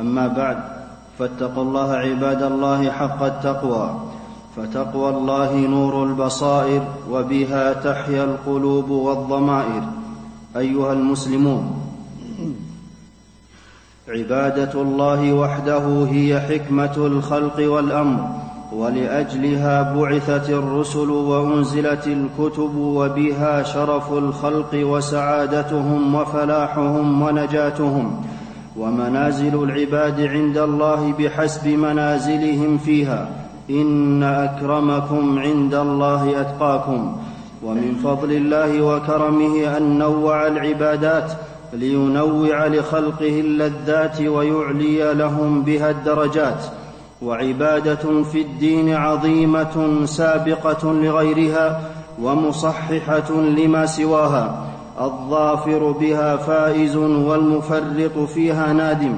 أما بعد فاتقوا الله عباد الله حق التقوى فتقوى الله نور البصائر وبها تحيا القلوب والضمائر. أيها المسلمون عبادة الله وحده هي حكمة الخلق والأمر ولأجلها بعثت الرسل وأنزلت الكتب وبها شرف الخلق وسعادتهم وفلاحهم ونجاتهم. ومنازل العباد عند الله بحسب منازلهم فيها. إن أكرمكم عند الله أتقاكم. ومن فضل الله وكرمه أن نوع العبادات لينوع لخلقه اللذات ويعلي لهم بها الدرجات. وعبادة في الدين عظيمة سابقة لغيرها ومصححة لما سواها. الظافر بها فائز والمفرط فيها نادم.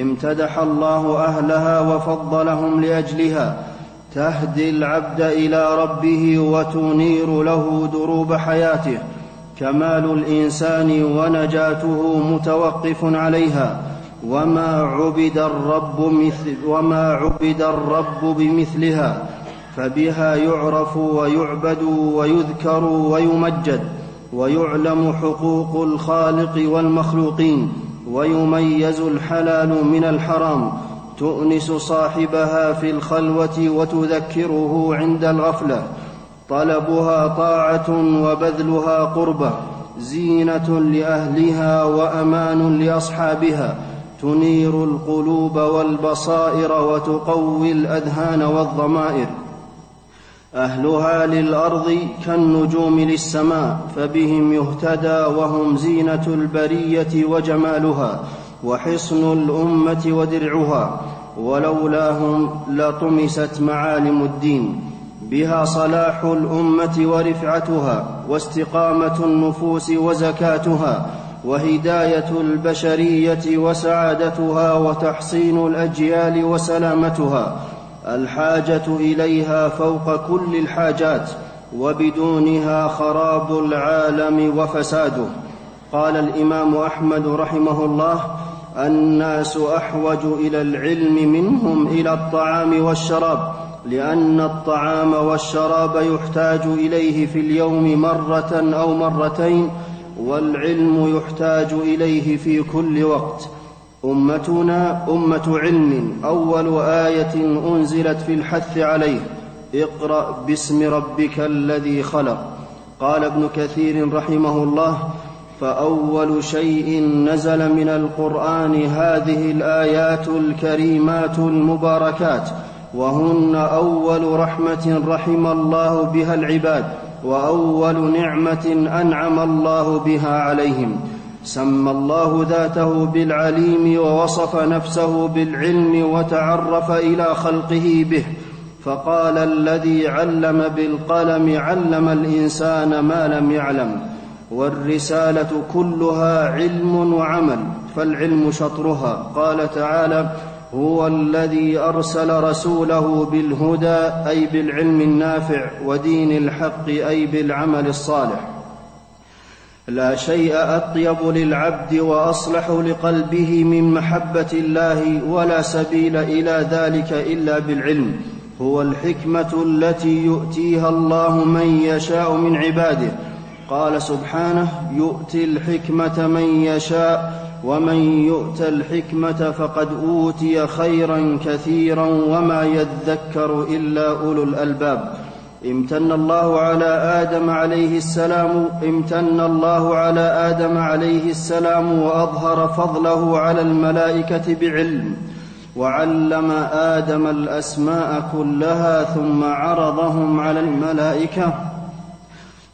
امتدح الله أهلها وفضلهم لأجلها. تهدي العبد إلى ربه وتنير له دروب حياته. كمال الإنسان ونجاته متوقف عليها. وما عبد الرب مثل وما عبد الرب بمثلها. فبها يعرف ويعبد ويذكر ويمجد. ويعلم حقوق الخالق والمخلوقين ويميز الحلال من الحرام تؤنس صاحبها في الخلوة وتذكره عند الغفلة. طلبها طاعة وبذلها قربة زينة لأهلها وأمان لأصحابها. تنير القلوب والبصائر وتقوي الأذهان والضمائر. أهلها للأرض كالنجوم للسماء فبهم يهتدى وهم زينة البرية وجمالها وحصن الأمة ودرعها. ولولاهم لطمست معالم الدين بها صلاح الأمة ورفعتها واستقامة النفوس وزكاتها وهداية البشرية وسعادتها وتحصين الأجيال وسلامتها. الحاجة إليها فوق كل الحاجات وبدونها خراب العالم وفساده. قال الإمام أحمد رحمه الله الناس أحوج إلى العلم منهم إلى الطعام والشراب لأن الطعام والشراب يحتاج إليه في اليوم مرة أو مرتين والعلم يحتاج إليه في كل وقت. أمتنا أمة علم أول آية أنزلت في الحث عليه. اقرأ باسم ربك الذي خلق. قال ابن كثير رحمه الله فأول شيء نزل من القرآن هذه الآيات الكريمات المباركات وهن أول رحمة رحم الله بها العباد وأول نعمة أنعم الله بها عليهم. سمى الله ذاته بالعليم ووصف نفسه بالعلم وتعرف إلى خلقه به فقال الذي علم بالقلم علم الإنسان ما لم يعلم والرسالة كلها علم وعمل فالعلم شطرها. قال تعالى هو الذي أرسل رسوله بالهدى أي بالعلم النافع ودين الحق أي بالعمل الصالح. لا شيء أطيب للعبد وأصلح لقلبه من محبة الله ولا سبيل إلى ذلك إلا بالعلم. هو الحكمة التي يؤتيها الله من يشاء من عباده. قال سبحانه يؤتي الحكمة من يشاء ومن يؤت الحكمة فقد أوتي خيرا كثيرا وما يذكر إلا أولو الألباب. امتن الله على آدم عليه السلام امتن الله على آدم عليه السلام وأظهر فضله على الملائكة بعلم وعلم آدم الأسماء كلها ثم عرضهم على الملائكة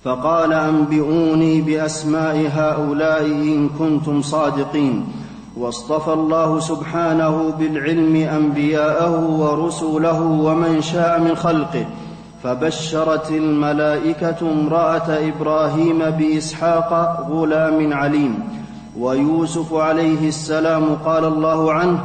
فقال أنبئوني بأسماء هؤلاء إن كنتم صادقين. واصطفى الله سبحانه بالعلم أنبياءه ورسله ومن شاء من خلقه. فبشرت الملائكة امرأة إبراهيم بإسحاق غلام عليم ويوسف عليه السلام قال الله عنه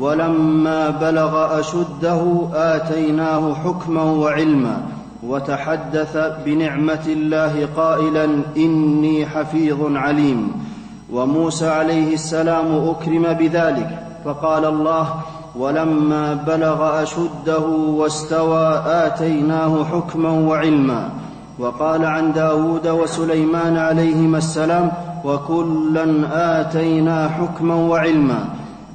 ولما بلغ أشده آتيناه حكما وعلما وتحدث بنعمة الله قائلا إني حفيظ عليم وموسى عليه السلام أكرم بذلك فقال الله ولما بلغ أشده واستوى آتيناه حكما وعلما. وقال عن داود وسليمان عليهما السلام وكلا آتينا حكما وعلما.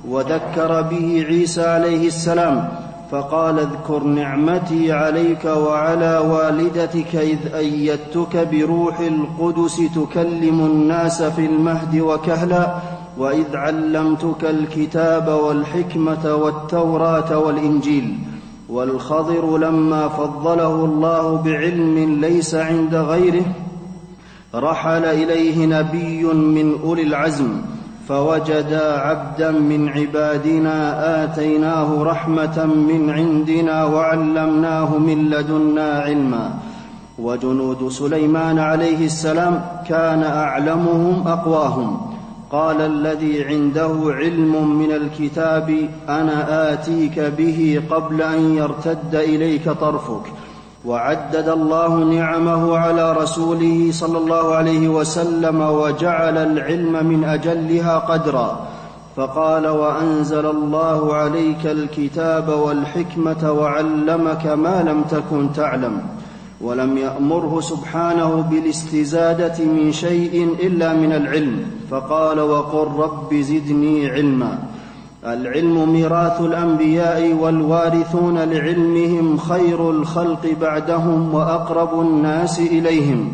وذكر به عيسى عليه السلام فقال اذكر نعمتي عليك وعلى والدتك إذ أيدتك بروح القدس تكلم الناس في المهد وكهلا. وإذ علمتك الكتاب والحكمة والتوراة والإنجيل والخضر لما فضله الله بعلم ليس عند غيره رحل إليه نبي من أولي العزم فوجدا عبدا من عبادنا آتيناه رحمة من عندنا وعلمناه من لدنا علما. وجنود سليمان عليه السلام كان أعلمهم أقواهم. قال الذي عنده علم من الكتاب أنا آتيك به قبل أن يرتد إليك طرفك. وعدد الله نعمه على رسوله صلى الله عليه وسلم وجعل العلم من أجلها قدرا. فقال وأنزل الله عليك الكتاب والحكمة وعلمك ما لم تكن تعلم. ولم يأمره سبحانه بالاستزادة من شيء إلا من العلم فقال وقل رب زدني علما. العلم ميراث الأنبياء والوارثون لعلمهم خير الخلق بعدهم وأقرب الناس إليهم.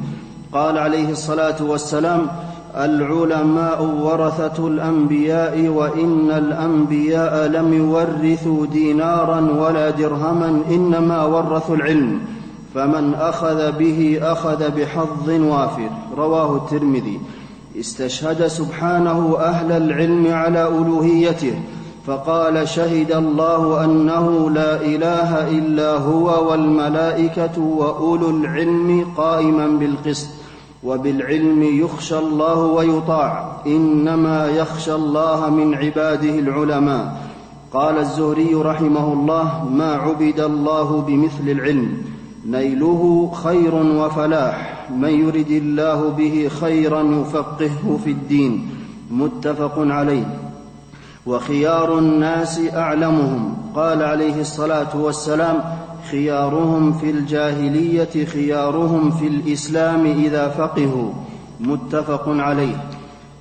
قال عليه الصلاة والسلام العلماء ورثة الأنبياء وإن الأنبياء لم يورثوا دينارا ولا درهما إنما ورثوا العلم. فمن أخذ به أخذ بحظ وافر. رواه الترمذي. استشهد سبحانه أهل العلم على ألوهيته فقال شهد الله أنه لا إله إلا هو والملائكة وأولو العلم قائما بالقسط وبالعلم يخشى الله ويطاع. إنما يخشى الله من عباده العلماء. قال الزهري رحمه الله ما عبد الله بمثل العلم نيله خير وفلاح. من يرد الله به خيرا يفقهه في الدين. متفق عليه. وخيار الناس أعلمهم. قال عليه الصلاة والسلام خيارهم في الجاهلية خيارهم في الإسلام إذا فقهوا. متفق عليه.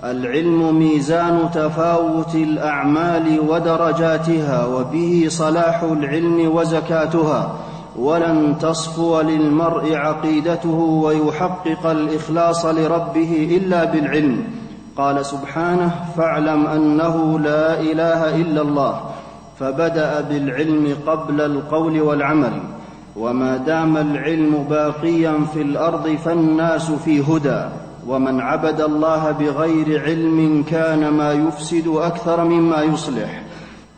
العلم ميزان تفاوت الأعمال ودرجاتها وبه صلاح العلم وزكاتها. ولن تصفو للمرء عقيدته ويحقق الإخلاص لربه إلا بالعلم. قال سبحانه فاعلم أنه لا إله إلا الله. فبدأ بالعلم قبل القول والعمل. وما دام العلم باقيا في الأرض فالناس في هدى. ومن عبد الله بغير علم كان ما يفسد أكثر مما يصلح.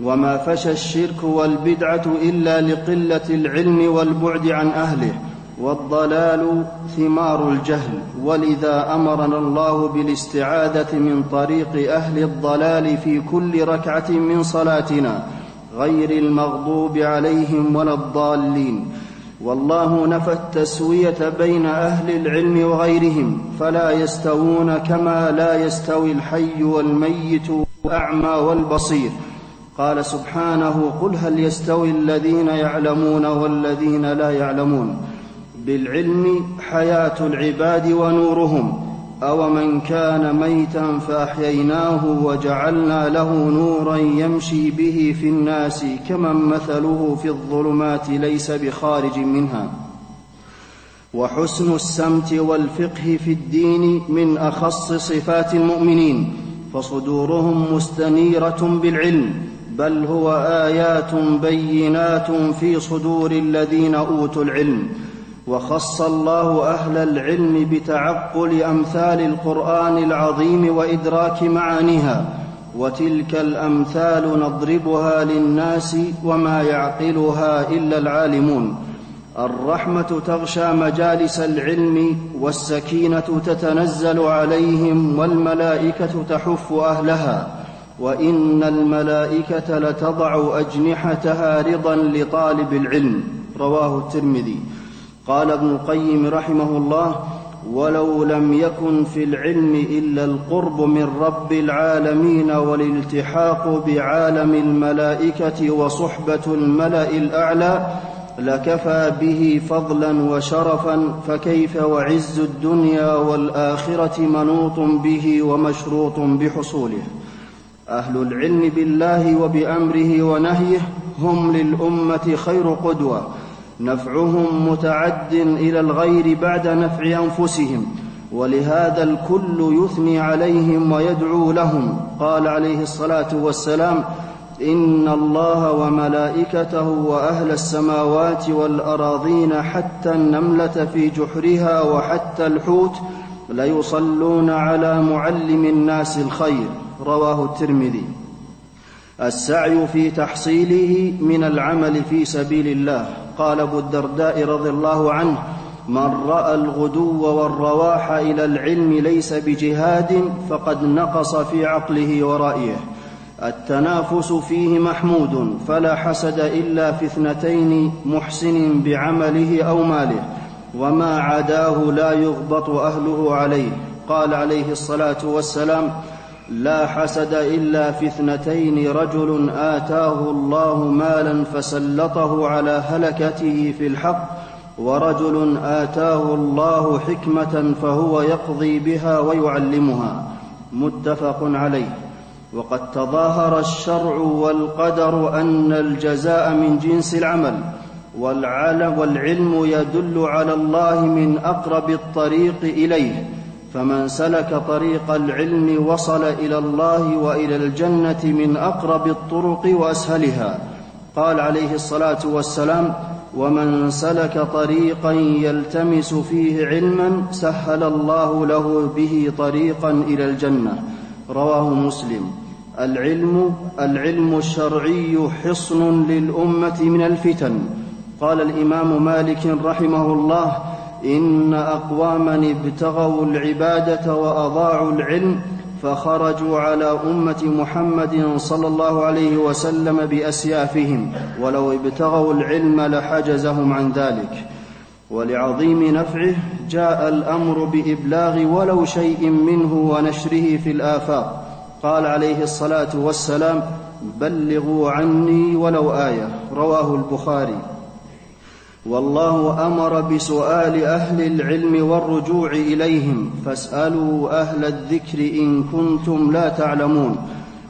وما فشى الشرك والبدعة إلا لقلة العلم والبعد عن أهله والضلال ثمار الجهل. ولذا أمرنا الله بالاستعاذه من طريق أهل الضلال في كل ركعة من صلاتنا غير المغضوب عليهم ولا الضالين. والله نفى التسوية بين أهل العلم وغيرهم فلا يستوون كما لا يستوي الحي والميت والاعمى والبصير. قال سبحانه قل هل يستوي الذين يعلمون والذين لا يعلمون بالعلم حياة العباد ونورهم اومن كان ميتا فأحييناه وجعلنا له نورا يمشي به في الناس كمن مثله في الظلمات ليس بخارج منها وحسن السمت والفقه في الدين من أخص صفات المؤمنين فصدورهم مستنيرة بالعلم بل هو آيات بينات في صدور الذين أوتوا العلم وخص الله أهل العلم بتعقل أمثال القرآن العظيم وإدراك معانيها وتلك الأمثال نضربها للناس وما يعقلها إلا العالمون. الرحمة تغشى مجالس العلم والسكينة تتنزل عليهم والملائكة تحف أهلها. وإن الملائكة لتضع أجنحتها رضا لطالب العلم. رواه الترمذي. قال ابن القيم رحمه الله ولو لم يكن في العلم إلا القرب من رب العالمين والالتحاق بعالم الملائكة وصحبة الملأ الأعلى لكفى به فضلا وشرفا فكيف وعز الدنيا والآخرة منوط به ومشروط بحصوله؟ أهل العلم بالله وبأمره ونهيه هم للأمة خير قدوة. نفعهم متعد إلى الغير بعد نفع أنفسهم ولهذا الكل يثني عليهم ويدعو لهم. قال عليه الصلاة والسلام إن الله وملائكته وأهل السماوات والأراضين حتى النملة في جحرها وحتى الحوت ليصلون على معلم الناس الخير. رواه الترمذي. السعي في تحصيله من العمل في سبيل الله. قال أبو الدرداء رضي الله عنه من رأى الغدو والرواح إلى العلم ليس بجهاد فقد نقص في عقله ورأيه. التنافس فيه محمود فلا حسد إلا في اثنتين محسن بعمله أو ماله. وما عداه لا يغبط أهله عليه. قال عليه الصلاة والسلام لا حسد إلا في اثنتين رجل آتاه الله مالا فسلطه على هلكته في الحق ورجل آتاه الله حكمة فهو يقضي بها ويعلمها. متفق عليه. وقد تظاهر الشرع والقدر أن الجزاء من جنس العمل والعلم يدل على الله من أقرب الطريق إليه. فمن سلك طريق العلم وصل إلى الله وإلى الجنة من أقرب الطرق وأسهلها. قال عليه الصلاة والسلام ومن سلك طريقا يلتمس فيه علما سهل الله له به طريقا إلى الجنة. رواه مسلم. العلم العلم الشرعي حصن للأمة من الفتن. قال الإمام مالك رحمه الله إن اقواما ابتغوا العبادة وأضاعوا العلم فخرجوا على أمة محمد صلى الله عليه وسلم بأسيافهم. ولو ابتغوا العلم لحجزهم عن ذلك. ولعظيم نفعه جاء الأمر بإبلاغ ولو شيء منه ونشره في الآفاق. قال عليه الصلاة والسلام بلغوا عني ولو آية. رواه البخاري. والله أمر بسؤال أهل العلم والرجوع إليهم. فاسألوا أهل الذكر إن كنتم لا تعلمون.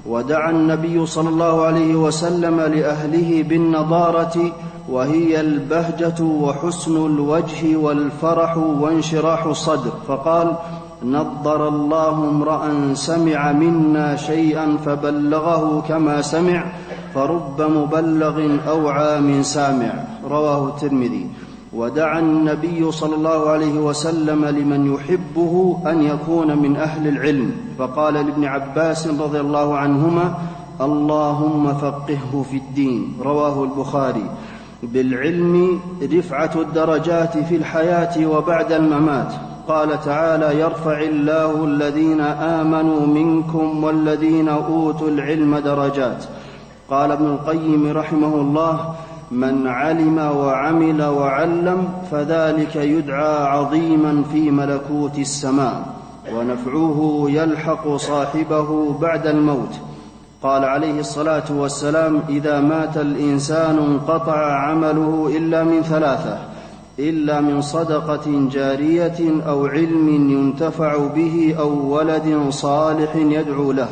ودعا النبي صلى الله عليه وسلم لأهله بالنضارة وهي البهجة وحسن الوجه والفرح وانشراح الصدر. فقال نضر الله امرأ سمع منا شيئا فبلغه كما سمع فرب مبلغ أوعى من سامع. رواه الترمذي. ودعا النبي صلى الله عليه وسلم لمن يحبه أن يكون من أهل العلم. فقال لابن عباس رضي الله عنهما اللهم فقهه في الدين. رواه البخاري. بالعلم رفعة الدرجات في الحياة وبعد الممات. قال تعالى يرفع الله الذين آمنوا منكم والذين أوتوا العلم درجات. قال ابن القيم رحمه الله من علم وعمل وعلم فذلك يدعى عظيما في ملكوت السماء ونفعه يلحق صاحبه بعد الموت. قال عليه الصلاة والسلام إذا مات الإنسان انقطع عمله إلا من ثلاثة إلا من صدقة جارية أو علم ينتفع به أو ولد صالح يدعو له.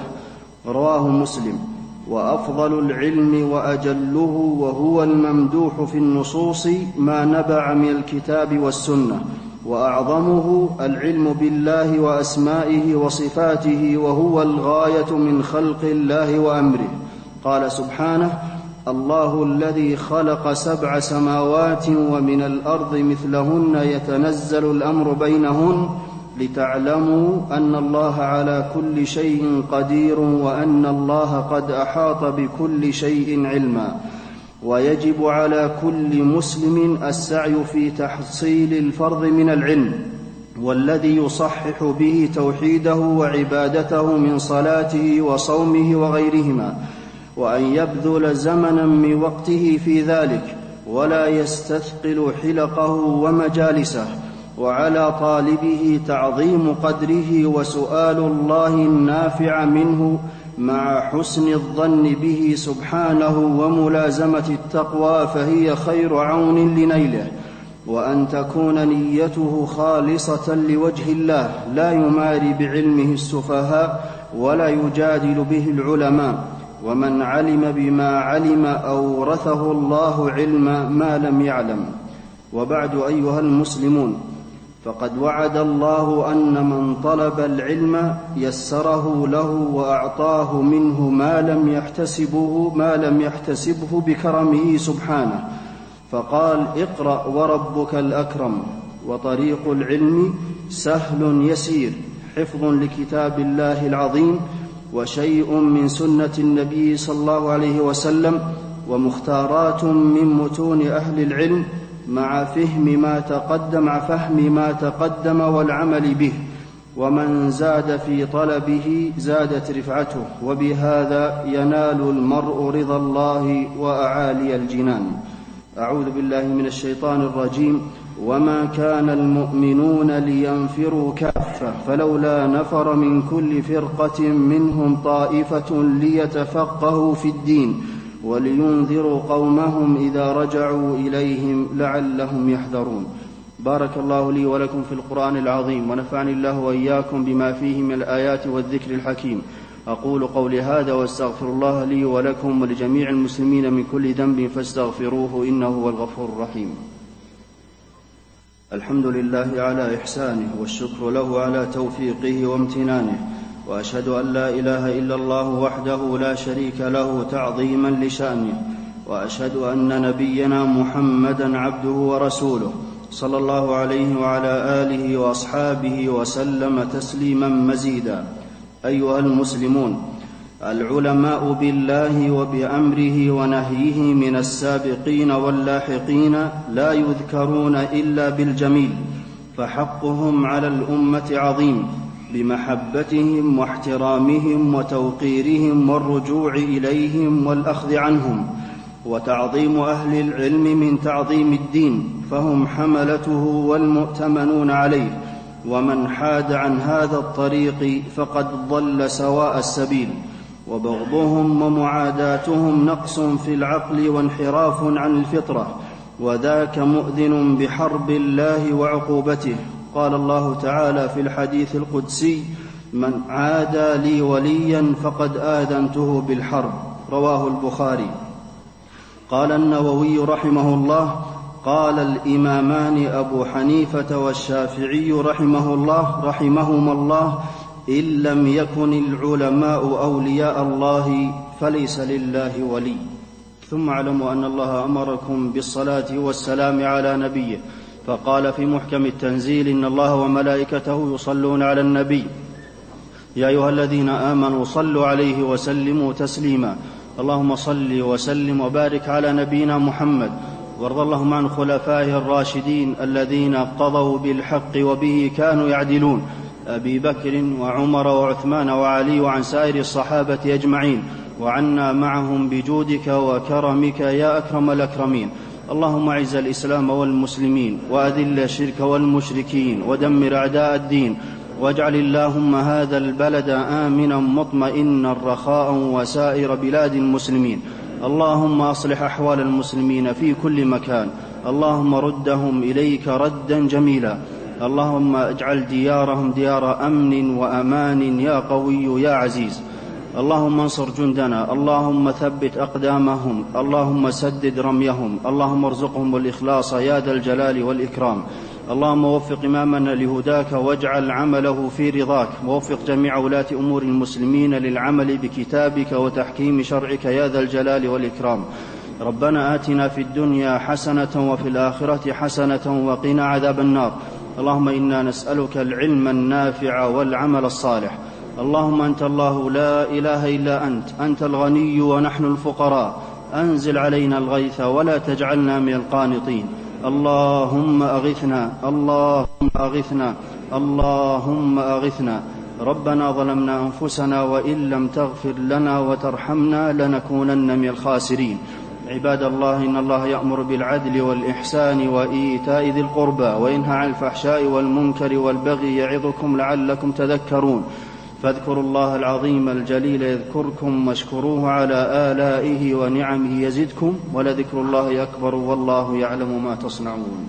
رواه مسلم. وأفضل العلم وأجله وهو الممدوح في النصوص ما نبع من الكتاب والسنة وأعظمه العلم بالله وأسمائه وصفاته وهو الغاية من خلق الله وأمره. قال سبحانه الله الذي خلق سبع سماوات ومن الأرض مثلهن يتنزل الأمر بينهن لتعلموا أن الله على كل شيء قدير وأن الله قد أحاط بكل شيء علما ويجب على كل مسلم السعي في تحصيل الفرض من العلم والذي يصحح به توحيده وعبادته من صلاته وصومه وغيرهما وأن يبذل زمنا من وقته في ذلك ولا يستثقل حلقه ومجالسه وعلى طالبه تعظيم قدره وسؤال الله النافع منه مع حسن الظن به سبحانه وملازمة التقوى فهي خير عون لنيله وأن تكون نيته خالصة لوجه الله لا يماري بعلمه السفهاء ولا يجادل به العلماء ومن علم بما علم أورثه الله علم ما لم يعلم. وبعد أيها المسلمون فقد وعد الله أن من طلب العلم يسره له وأعطاه منه ما لم يحتسبه ما لم يحتسبه بكرمه سبحانه. فقال اقرأ وربك الأكرم. وطريق العلم سهل يسير حفظ لكتاب الله العظيم وشيء من سنة النبي صلى الله عليه وسلم ومختارات من متون أهل العلم مع فهم ما تقدم مع فهم ما تقدم والعمل به. ومن زاد في طلبه زادت رفعته. وبهذا ينال المرء رضا الله وأعالي الجنان. أعوذ بالله من الشيطان الرجيم. وما كان المؤمنون لينفروا كافة فلولا نفر من كل فرقة منهم طائفة ليتفقهوا في الدين. ولينذروا قومهم إذا رجعوا إليهم لعلهم يحذرون. بارك الله لي ولكم في القرآن العظيم ونفعني الله وإياكم بما فيه من الآيات والذكر الحكيم. أقول قولي هذا واستغفر الله لي ولكم ولجميع المسلمين من كل ذنب فاستغفروه إنه هو الغفور الرحيم. الحمد لله على إحسانه والشكر له على توفيقه وامتنانه. وأشهد أن لا إله إلا الله وحده لا شريك له تعظيما لشأنه وأشهد أن نبينا محمدا عبده ورسوله صلى الله عليه وعلى آله وأصحابه وسلم تسليما مزيدا. أيها المسلمون العلماء بالله وبأمره ونهيه من السابقين واللاحقين لا يذكرون إلا بالجميل فحقهم على الأمة عظيم. بمحبتهم واحترامهم وتوقيرهم والرجوع إليهم والأخذ عنهم وتعظيم أهل العلم من تعظيم الدين فهم حملته والمؤتمنون عليه ومن حاد عن هذا الطريق فقد ضل سواء السبيل وبغضهم ومعاداتهم نقص في العقل وانحراف عن الفطرة وذاك مؤذن بحرب الله وعقوبته قال الله تعالى في الحديث القدسي من عادى لي وليا فقد آذنته بالحرب رواه البخاري. قال النووي رحمه الله قال الإمامان أبو حنيفة والشافعي رحمه الله رحمهما الله إن لم يكن العلماء أولياء الله فليس لله ولي ثم اعلموا أن الله أمركم بالصلاة والسلام على نبيه. فقال في محكم التنزيل إن الله وملائكته يصلون على النبي. يا أيها الذين آمنوا صلوا عليه وسلموا تسليما. اللهم صل وسلم وبارك على نبينا محمد. وارض اللهم عن خلفائه الراشدين الذين قضوا بالحق وبه كانوا يعدلون. أبي بكر وعمر وعثمان وعلي وعن سائر الصحابة أجمعين. وعنا معهم بجودك وكرمك يا أكرم الأكرمين. اللهم اعز الإسلام والمسلمين وأذل الشرك والمشركين ودمر أعداء الدين واجعل اللهم هذا البلد آمنا مطمئنا رخاء وسائر بلاد المسلمين. اللهم أصلح أحوال المسلمين في كل مكان. اللهم ردهم إليك ردا جميلا. اللهم اجعل ديارهم ديار أمن وأمان يا قوي يا عزيز. اللهم انصر جندنا اللهم ثبت أقدامهم اللهم سدد رميهم اللهم ارزقهم الإخلاص يا ذا الجلال والإكرام. اللهم وفق إمامنا لهداك واجعل عمله في رضاك. ووفق جميع ولاة أمور المسلمين للعمل بكتابك وتحكيم شرعك يا ذا الجلال والإكرام. ربنا آتنا في الدنيا حسنة وفي الآخرة حسنة وقنا عذاب النار. اللهم إنا نسألك العلم النافع والعمل الصالح. اللهم أنت الله لا إله إلا أنت أنت الغني ونحن الفقراء. أنزل علينا الغيث ولا تجعلنا من القانطين. اللهم أغثنا اللهم أغثنا اللهم أغثنا. ربنا ظلمنا أنفسنا وإن لم تغفر لنا وترحمنا لنكونن من الخاسرين. عباد الله إن الله يأمر بالعدل والإحسان وإيتاء ذي القربى وينهى عن الفحشاء والمنكر والبغي يعظكم لعلكم تذكرون. فاذكروا الله العظيم الجليل يذكركم واشكروه على آلائه ونعمه يزدكم ولذكر الله أكبر والله يعلم ما تصنعون